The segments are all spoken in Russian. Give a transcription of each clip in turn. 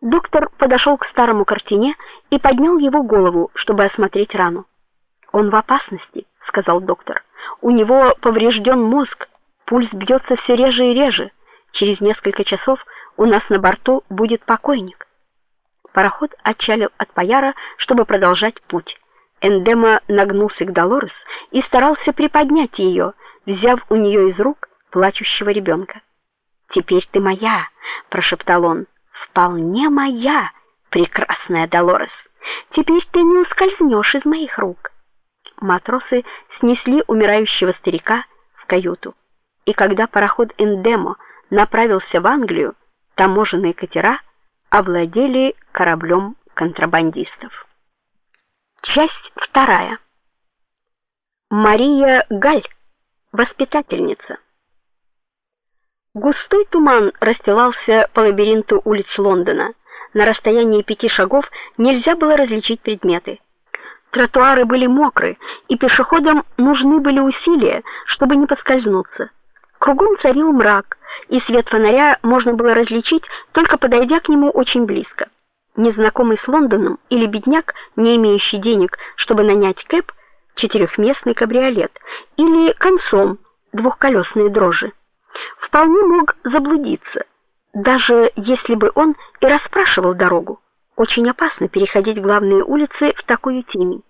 Доктор подошел к старому картине и поднял его голову, чтобы осмотреть рану. "Он в опасности", сказал доктор. "У него поврежден мозг, пульс бьется все реже и реже. Через несколько часов у нас на борту будет покойник". Пароход отчалил от Паяра, чтобы продолжать путь. Эндема нагнулся к Долорес и старался приподнять ее, взяв у нее из рук плачущего ребенка. "Теперь ты моя", прошептал он вполне моя, прекрасная Долорес. Теперь ты не ускользнешь из моих рук. Матросы снесли умирающего старика в каюту. И когда пароход Эндемо направился в Англию, таможенные катера овладели кораблем контрабандистов. Часть вторая. Мария Галь, воспитательница. Густой туман расстилался по лабиринту улиц Лондона. На расстоянии пяти шагов нельзя было различить предметы. Тротуары были мокры, и пешеходам нужны были усилия, чтобы не поскользнуться. Кругом царил мрак, и свет фонаря можно было различить только подойдя к нему очень близко. Незнакомый с Лондоном или бедняк, не имеющий денег, чтобы нанять кэб, четырехместный кабриолет или консом, двухколесные дрожжи вполне мог заблудиться, даже если бы он и расспрашивал дорогу. Очень опасно переходить главные улицы в такую темень.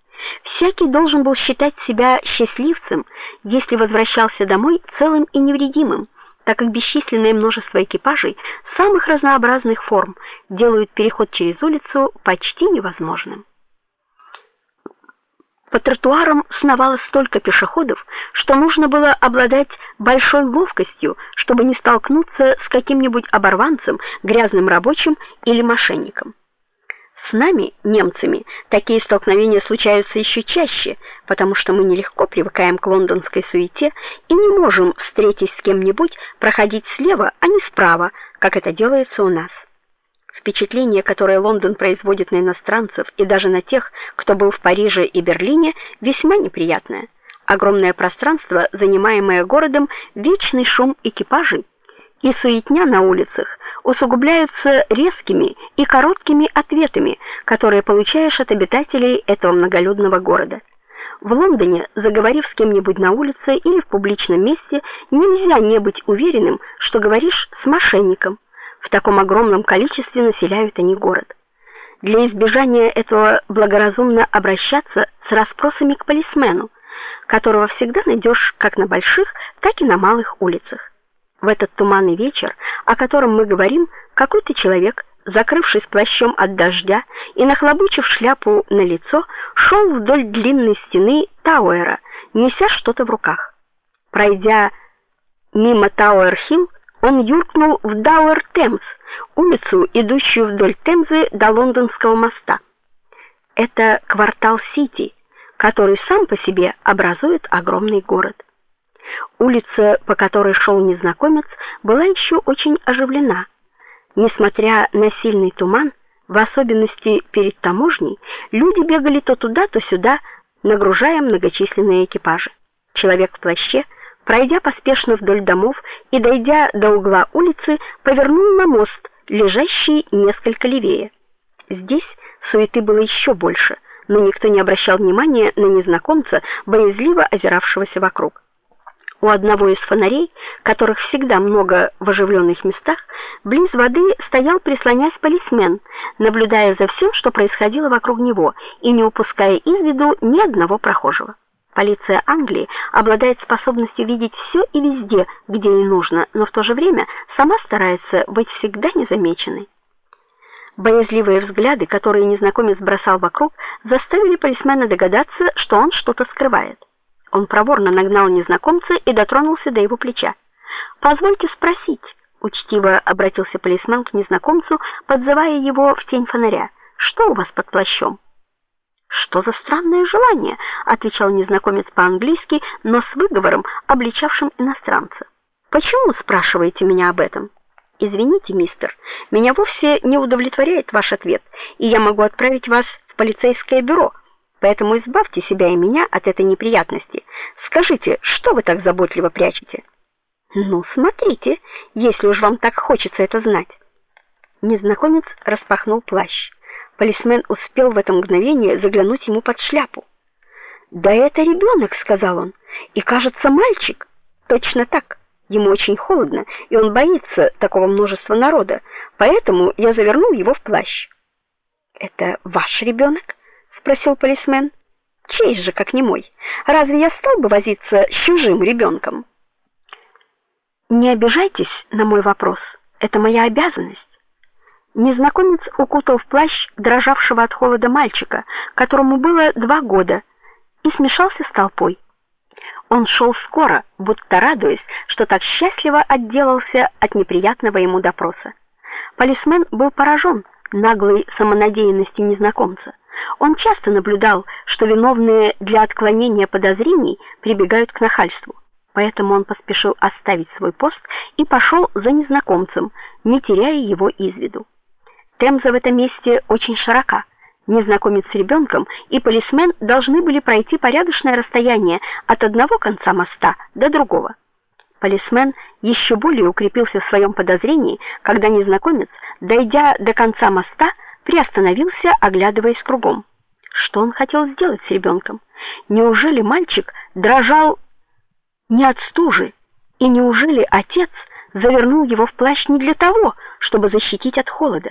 Всякий должен был считать себя счастливцем, если возвращался домой целым и невредимым, так как бесчисленное множество экипажей самых разнообразных форм делают переход через улицу почти невозможным. По тротуарам сновало столько пешеходов, что нужно было обладать большой ловкостью, чтобы не столкнуться с каким-нибудь оборванцем, грязным рабочим или мошенником. С нами, немцами, такие столкновения случаются еще чаще, потому что мы нелегко привыкаем к лондонской суете и не можем, встретясь с кем-нибудь, проходить слева, а не справа, как это делается у нас. Впечатление, которое Лондон производит на иностранцев и даже на тех, кто был в Париже и Берлине, весьма неприятное. Огромное пространство, занимаемое городом, вечный шум экипажей и суетня на улицах усугубляются резкими и короткими ответами, которые получаешь от обитателей этого многолюдного города. В Лондоне, заговорив с кем-нибудь на улице или в публичном месте, нельзя не быть уверенным, что говоришь с мошенником. В таком огромном количестве населяют они город. Для избежания этого благоразумно обращаться с расспросами к полисмену, которого всегда найдешь как на больших, так и на малых улицах. В этот туманный вечер, о котором мы говорим, какой-то человек, закрывшись плащом от дождя и нахлобучив шляпу на лицо, шел вдоль длинной стены Тауэра, неся что-то в руках. Пройдя мимо Тауэр-Хилл, он юркнул в Дауэр-Темс, улицу, идущую вдоль Темзы до Лондонского моста. Это квартал Сити, который сам по себе образует огромный город. Улица, по которой шел незнакомец, была еще очень оживлена. Несмотря на сильный туман, в особенности перед таможней, люди бегали то туда, то сюда, нагружая многочисленные экипажи. Человек в плаще пройдя поспешно вдоль домов и дойдя до угла улицы, повернул на мост, лежащий несколько левее. Здесь суеты было еще больше, но никто не обращал внимания на незнакомца, боязливо озиравшегося вокруг. У одного из фонарей, которых всегда много в оживленных местах, близ воды стоял прислонясь полисмен, наблюдая за всем, что происходило вокруг него, и не упуская из виду ни одного прохожего. Полиция Англии обладает способностью видеть все и везде, где ей нужно, но в то же время сама старается быть всегда незамеченной. Боязливые взгляды, которые незнакомец бросал вокруг, заставили полисмена догадаться, что он что-то скрывает. Он проворно нагнал незнакомца и дотронулся до его плеча. "Позвольте спросить", учтиво обратился полисмен к незнакомцу, подзывая его в тень фонаря. "Что у вас под плащом?" Что за странное желание, отвечал незнакомец по-английски, но с выговором, обличавшим иностранца. Почему спрашиваете меня об этом? Извините, мистер, меня вовсе не удовлетворяет ваш ответ, и я могу отправить вас в полицейское бюро. Поэтому избавьте себя и меня от этой неприятности. Скажите, что вы так заботливо прячете? Ну, смотрите, если уж вам так хочется это знать. Незнакомец распахнул плащ. Полисмен успел в это мгновение заглянуть ему под шляпу. "Да это ребенок», — сказал он. "И, кажется, мальчик". Точно так. Ему очень холодно, и он боится такого множества народа, поэтому я завернул его в плащ. Это ваш ребенок?» — спросил полисмен. Чей же, как не мой? Разве я стал бы возиться с чужим ребенком?» Не обижайтесь на мой вопрос. Это моя обязанность. Незнакомец укутал в плащ дрожавшего от холода мальчика, которому было два года, и смешался с толпой. Он шел скоро, будто радуясь, что так счастливо отделался от неприятного ему допроса. Полисмен был поражен наглой самонадеянностью незнакомца. Он часто наблюдал, что виновные для отклонения подозрений прибегают к нахальству. Поэтому он поспешил оставить свой пост и пошел за незнакомцем, не теряя его из виду. Темза в этом месте очень широка. Незнакомец с ребенком и полисмен должны были пройти порядочное расстояние от одного конца моста до другого. Полисмен еще более укрепился в своем подозрении, когда незнакомец, дойдя до конца моста, приостановился, оглядываясь кругом. Что он хотел сделать с ребенком? Неужели мальчик дрожал не от стужи, и неужели отец завернул его в плащ не для того, чтобы защитить от холода?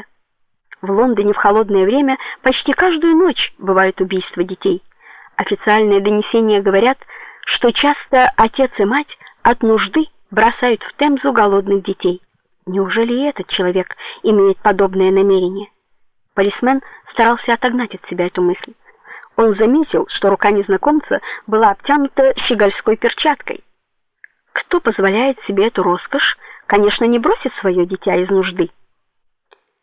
В Лондоне в холодное время почти каждую ночь бывают убийства детей. Официальные донесения говорят, что часто отец и мать от нужды бросают в Темзу голодных детей. Неужели и этот человек имеет подобное намерение? Полисмен старался отогнать от себя эту мысль. Он заметил, что рука незнакомца была обтянута щегольской перчаткой. Кто позволяет себе эту роскошь, конечно, не бросит свое дитя из нужды.